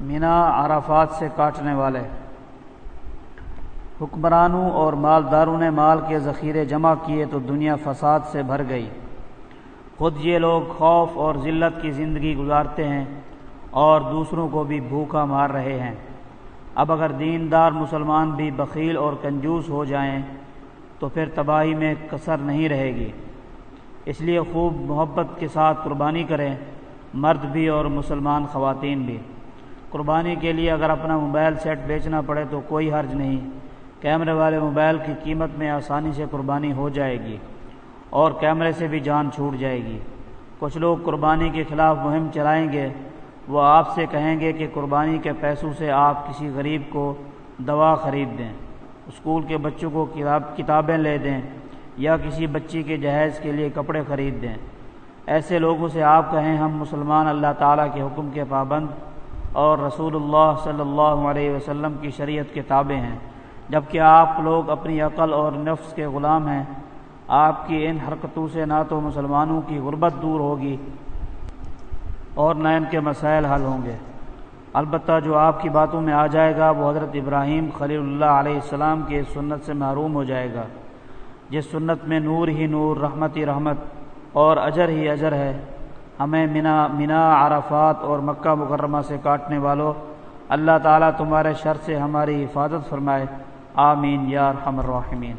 مینا عرفات سے کاٹنے والے۔ حکمرانوں اور مالداروں نے مال کے ذخیرے جمع کیے تو دنیا فساد سے بھر گئی۔ خود یہ لوگ خوف اور ذلت کی زندگی گزارتے ہیں اور دوسروں کو بھی بھوکا مار رہے ہیں۔ اب اگر دیندار مسلمان بھی بخیل اور کنجوس ہو جائیں تو پھر تباہی میں کثر نہیں رہے گی۔ اس لیے خوب محبت کے ساتھ قربانی کریں مرد بھی اور مسلمان خواتین بھی۔ قربانی کے لیے اگر اپنا موبائل سیٹ بیچنا پڑے تو کوئی حرج نہیں۔ کیمرے والے موبائل کی قیمت میں آسانی سے قربانی ہو جائے گی اور کیمرے سے بھی جان چھوٹ جائے گی۔ کچھ لوگ قربانی کے خلاف مہم چلائیں گے، وہ آپ سے کہیں گے کہ قربانی کے پیسوں سے آپ کسی غریب کو دوا خرید دیں، اسکول کے بچوں کو کتابیں لے دیں یا کسی بچی کے جہیز کے لیے کپڑے خرید دیں۔ ایسے لوگوں سے آپ کہیں ہم مسلمان اللہ تعالیٰ کے حکم کے پابند اور رسول اللہ صلی اللہ علیہ وسلم کی شریعت کے تابع ہیں۔ جبکہ آپ لوگ اپنی عقل اور نفس کے غلام ہیں، آپ کی ان حرکتوں سے نہ تو مسلمانوں کی غربت دور ہوگی اور نہ ان کے مسائل حل ہوں گے۔ البتہ جو آپ کی باتوں میں آ جائے گا، وہ حضرت ابراہیم خلیل اللہ علیہ السلام کی سنت سے محروم ہو جائے گا۔ جس سنت میں نور ہی نور، رحمت ہی رحمت اور اجر ہی اجر ہے۔ ہمیں منا منا عرفات اور مکہ مکرمہ سے کاٹنے والوں اللہ تعالیٰ تمہارے شر سے ہماری حفاظت فرمائے۔ آمین یا رحم الرحمین